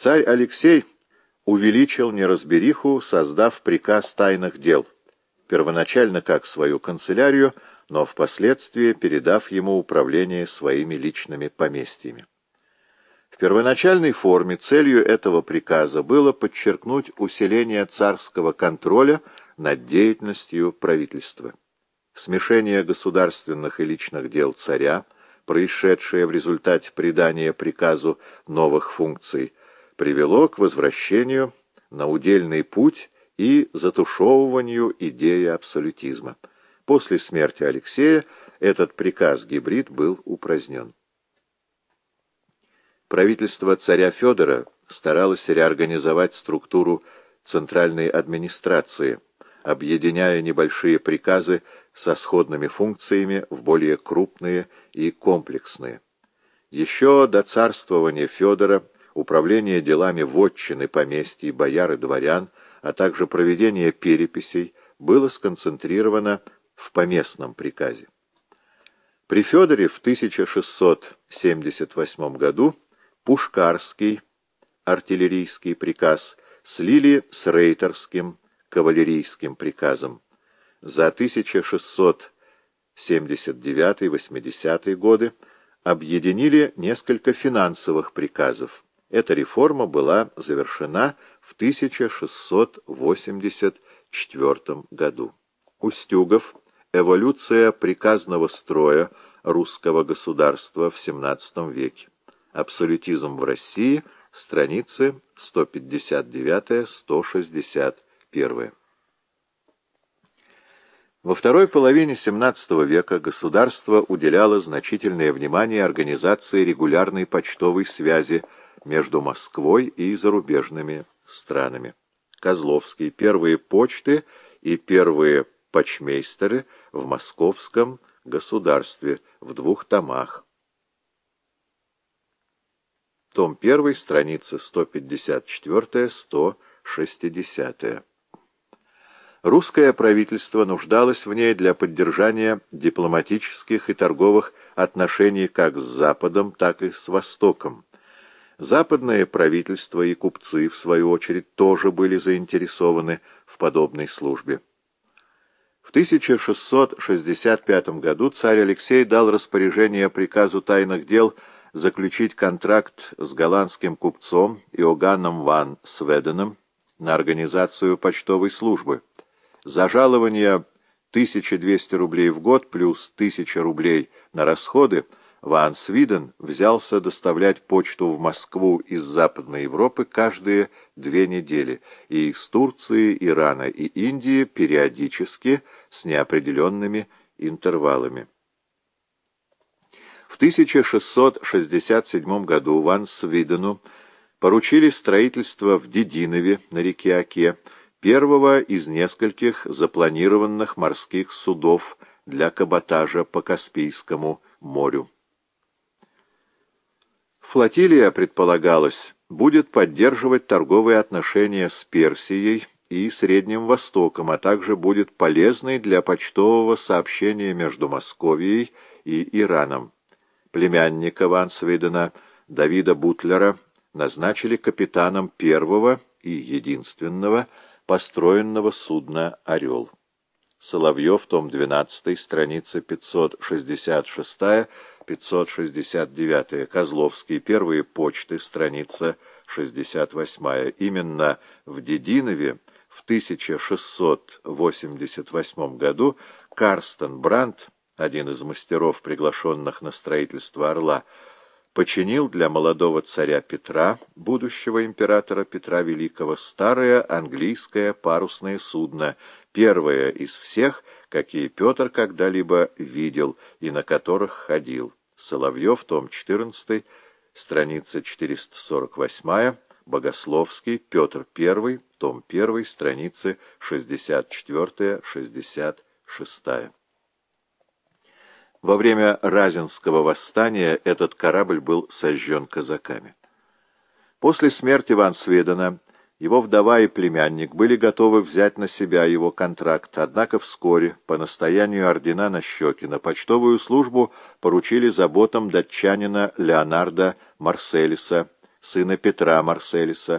Царь Алексей увеличил неразбериху, создав приказ тайных дел, первоначально как свою канцелярию, но впоследствии передав ему управление своими личными поместьями. В первоначальной форме целью этого приказа было подчеркнуть усиление царского контроля над деятельностью правительства. Смешение государственных и личных дел царя, происшедшее в результате придания приказу новых функций, привело к возвращению на удельный путь и затушевыванию идеи абсолютизма. После смерти Алексея этот приказ-гибрид был упразднен. Правительство царя Федора старалось реорганизовать структуру центральной администрации, объединяя небольшие приказы со сходными функциями в более крупные и комплексные. Еще до царствования Федора управление делами вотчины, поместьй, бояр и дворян, а также проведение переписей было сконцентрировано в поместном приказе. При Федоре в 1678 году Пушкарский артиллерийский приказ слили с Рейтерским кавалерийским приказом. За 1679-80 годы объединили несколько финансовых приказов. Эта реформа была завершена в 1684 году. Устюгов. Эволюция приказного строя русского государства в XVII веке. Абсолютизм в России. Страницы 159-161. Во второй половине XVII века государство уделяло значительное внимание организации регулярной почтовой связи между Москвой и зарубежными странами. Козловский. Первые почты и первые почмейстеры в московском государстве в двух томах. Том 1, страница 154-160. Русское правительство нуждалось в ней для поддержания дипломатических и торговых отношений как с Западом, так и с Востоком. Западное правительство и купцы, в свою очередь, тоже были заинтересованы в подобной службе. В 1665 году царь Алексей дал распоряжение приказу тайных дел заключить контракт с голландским купцом Иоганном ван Сведеном на организацию почтовой службы. За жалование 1200 рублей в год плюс 1000 рублей на расходы Ван Свиден взялся доставлять почту в Москву из Западной Европы каждые две недели и из Турции, Ирана и Индии периодически с неопределенными интервалами. В 1667 году Ван Свидену поручили строительство в Дединове на реке Оке первого из нескольких запланированных морских судов для каботажа по Каспийскому морю. Флотилия, предполагалось, будет поддерживать торговые отношения с Персией и Средним Востоком, а также будет полезной для почтового сообщения между Московией и Ираном племянника Ван Свейдена Давида Бутлера назначили капитаном первого и единственного построенного судна «Орел». Соловьев, том 12, страница 566-569, Козловский, первые почты, страница 68. Именно в Дединове в 1688 году Карстен Брандт один из мастеров, приглашенных на строительство «Орла», починил для молодого царя Петра, будущего императора Петра Великого, старое английское парусное судно, первое из всех, какие Петр когда-либо видел и на которых ходил. Соловьев, том 14, страница 448, Богословский, Петр I, том 1, страницы 64-66. Во время Разинского восстания этот корабль был сожжен казаками. После смерти Ван Сведена его вдова и племянник были готовы взять на себя его контракт, однако вскоре, по настоянию ордена Нащекина, почтовую службу поручили заботам датчанина Леонарда Марселиса, сына Петра Марселиса,